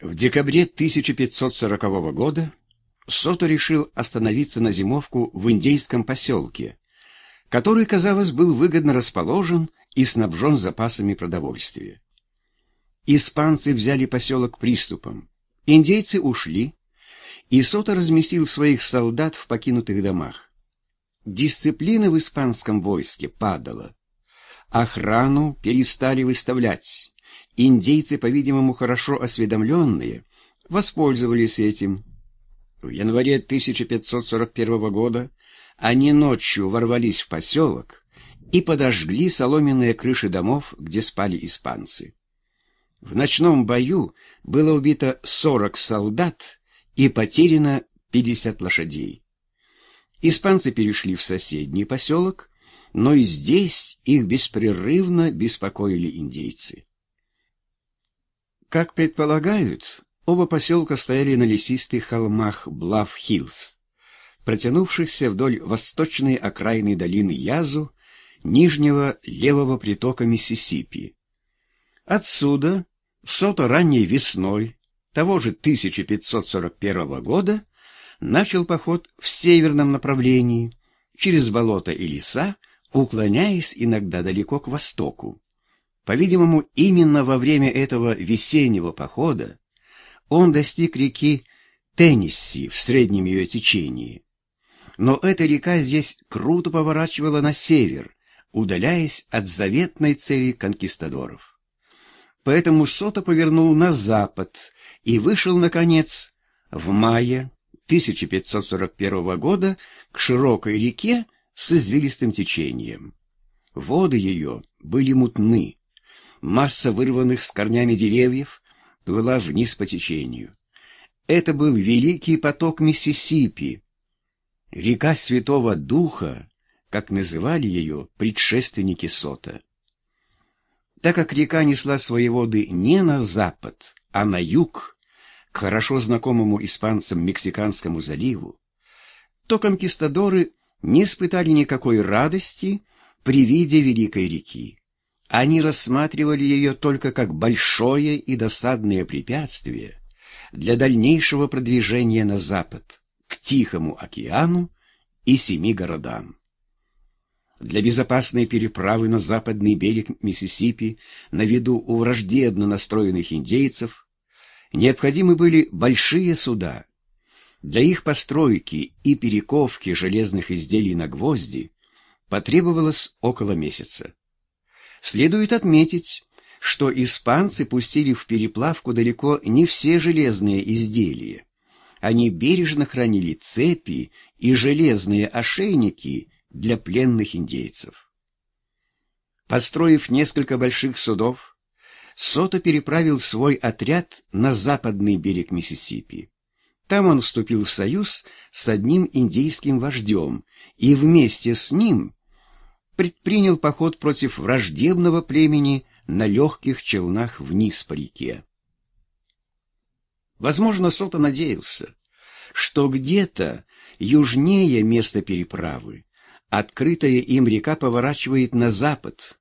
В декабре 1540 года Сото решил остановиться на зимовку в индейском поселке, который, казалось, был выгодно расположен и снабжен запасами продовольствия. Испанцы взяли поселок приступом, индейцы ушли, и Сото разместил своих солдат в покинутых домах. Дисциплина в испанском войске падала. Охрану перестали выставлять. Индейцы, по-видимому, хорошо осведомленные, воспользовались этим. В январе 1541 года они ночью ворвались в поселок и подожгли соломенные крыши домов, где спали испанцы. В ночном бою было убито 40 солдат и потеряно 50 лошадей. Испанцы перешли в соседний поселок, но и здесь их беспрерывно беспокоили индейцы. Как предполагают, оба поселка стояли на лесистых холмах Блав-Хиллз, протянувшихся вдоль восточной окраины долины Язу, нижнего левого притока Миссисипи. Отсюда, сото ранней весной того же 1541 года, начал поход в северном направлении, через болота и леса, уклоняясь иногда далеко к востоку. По-видимому, именно во время этого весеннего похода он достиг реки Теннесси в среднем ее течении. Но эта река здесь круто поворачивала на север, удаляясь от заветной цели конкистадоров. Поэтому Сота повернул на запад и вышел, наконец, в мае 1541 года к широкой реке с извилистым течением. Воды ее были мутны. Масса вырванных с корнями деревьев плыла вниз по течению. Это был великий поток Миссисипи, река Святого Духа, как называли ее предшественники Сота. Так как река несла свои воды не на запад, а на юг, к хорошо знакомому испанцам Мексиканскому заливу, то конкистадоры не испытали никакой радости при виде Великой реки. Они рассматривали ее только как большое и досадное препятствие для дальнейшего продвижения на запад, к Тихому океану и семи городам. Для безопасной переправы на западный берег Миссисипи на виду у враждебно настроенных индейцев необходимы были большие суда. Для их постройки и перековки железных изделий на гвозди потребовалось около месяца. Следует отметить, что испанцы пустили в переплавку далеко не все железные изделия. Они бережно хранили цепи и железные ошейники для пленных индейцев. Построив несколько больших судов, Сото переправил свой отряд на западный берег Миссисипи. Там он вступил в союз с одним индейским вождем и вместе с ним предпринял поход против враждебного племени на легких челнах вниз по реке. Возможно, Сото надеялся, что где-то южнее места переправы открытая им река поворачивает на запад,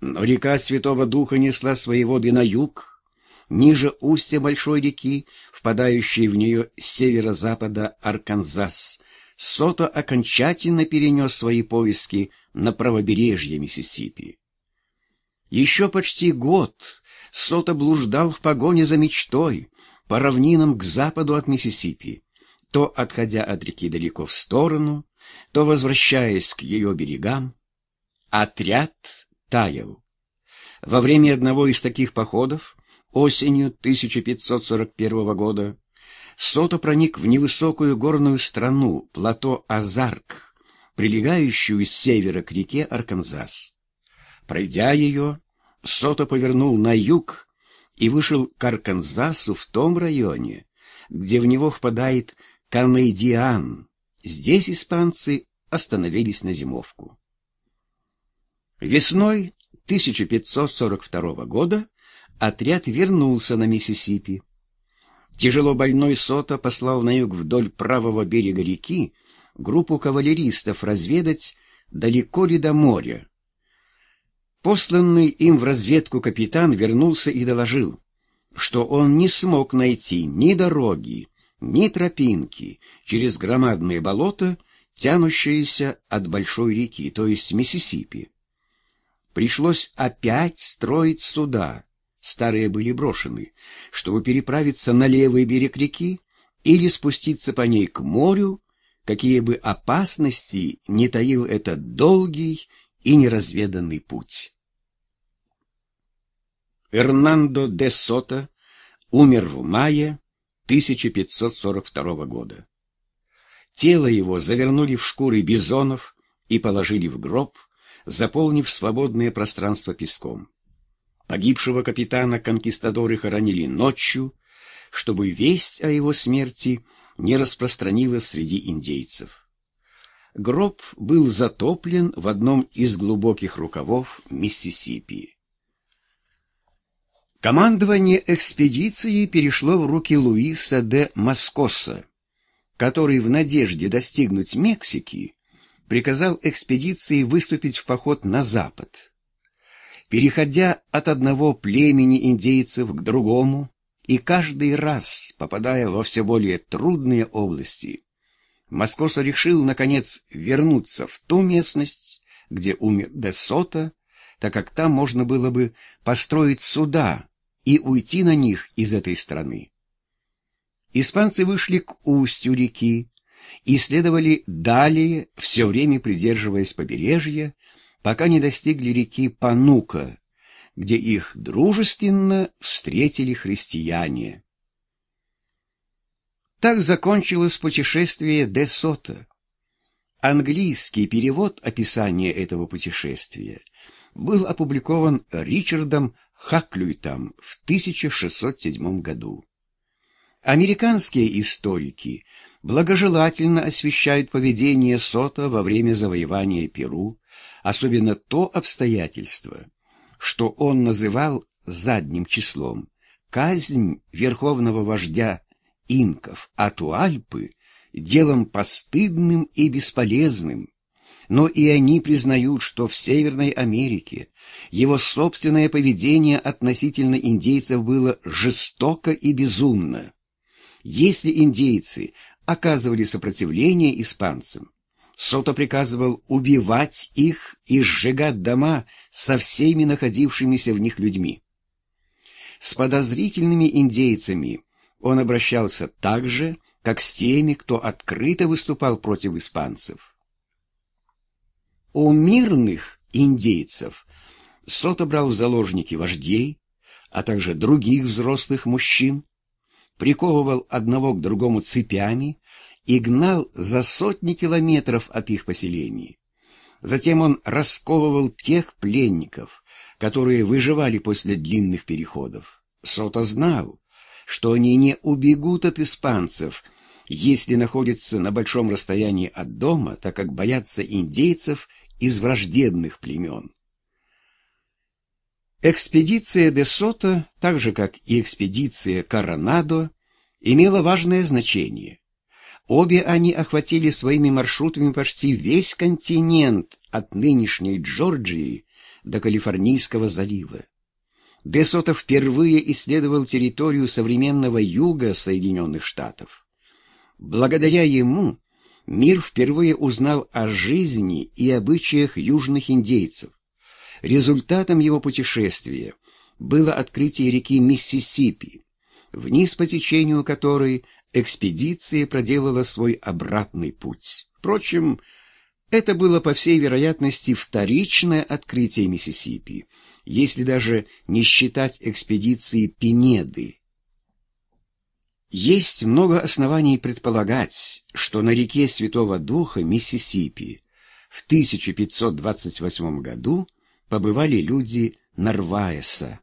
но река Святого Духа несла свои воды на юг, ниже устья большой реки, впадающей в нее с северо-запада Арканзас. Сото окончательно перенес свои поиски на правобережье Миссисипи. Еще почти год Сото блуждал в погоне за мечтой по равнинам к западу от Миссисипи, то отходя от реки далеко в сторону, то возвращаясь к ее берегам. Отряд таял. Во время одного из таких походов, осенью 1541 года, Сото проник в невысокую горную страну, плато Азарк, прилегающую с севера к реке Арканзас. Пройдя ее, Сото повернул на юг и вышел к Арканзасу в том районе, где в него впадает Канейдиан. Здесь испанцы остановились на зимовку. Весной 1542 года отряд вернулся на Миссисипи. Тяжело больной Сота послал на юг вдоль правого берега реки группу кавалеристов разведать, далеко ли до моря. Посланный им в разведку капитан вернулся и доложил. что он не смог найти ни дороги, ни тропинки через громадные болота, тянущиеся от большой реки, то есть Миссисипи. Пришлось опять строить суда, старые были брошены, чтобы переправиться на левый берег реки или спуститься по ней к морю, какие бы опасности не таил этот долгий и неразведанный путь. Эрнандо де Сота умер в мае 1542 года. Тело его завернули в шкуры бизонов и положили в гроб, заполнив свободное пространство песком. Погибшего капитана конкистадоры хоронили ночью, чтобы весть о его смерти не распространилась среди индейцев. Гроб был затоплен в одном из глубоких рукавов Миссисипи. Командование экспедиции перешло в руки Луиса де Маскоса, который в надежде достигнуть Мексики приказал экспедиции выступить в поход на запад. Переходя от одного племени индейцев к другому и каждый раз попадая во все более трудные области, Маскоса решил, наконец, вернуться в ту местность, где умер Де Сота, так как там можно было бы построить суда и уйти на них из этой страны. Испанцы вышли к устью реки и следовали далее, все время придерживаясь побережья, пока не достигли реки Панука, где их дружественно встретили христиане. Так закончилось путешествие де Сота. Английский перевод описания этого путешествия был опубликован Ричардом Хаклюйтом в 1607 году. Американские историки благожелательно освещают поведение Сота во время завоевания Перу, особенно то обстоятельство, что он называл задним числом казнь верховного вождя инков Атуальпы делом постыдным и бесполезным, но и они признают, что в Северной Америке его собственное поведение относительно индейцев было жестоко и безумно. Если индейцы оказывали сопротивление испанцам, Сото приказывал убивать их и сжигать дома со всеми находившимися в них людьми. С подозрительными индейцами он обращался так же, как с теми, кто открыто выступал против испанцев. У мирных индейцев Сото брал в заложники вождей, а также других взрослых мужчин, приковывал одного к другому цепями и гнал за сотни километров от их поселений. Затем он расковывал тех пленников, которые выживали после длинных переходов. Сота знал, что они не убегут от испанцев, если находятся на большом расстоянии от дома, так как боятся индейцев из враждебных племен. Экспедиция де Сота, так же как и экспедиция Коронадо, имела важное значение. Обе они охватили своими маршрутами почти весь континент от нынешней Джорджии до Калифорнийского залива. Де Сота впервые исследовал территорию современного юга Соединенных Штатов. Благодаря ему мир впервые узнал о жизни и обычаях южных индейцев. Результатом его путешествия было открытие реки Миссисипи, вниз по течению которой экспедиция проделала свой обратный путь. Впрочем, это было, по всей вероятности, вторичное открытие Миссисипи, если даже не считать экспедиции Пинеды. Есть много оснований предполагать, что на реке Святого Духа Миссисипи в 1528 году побывали люди Нарваеса,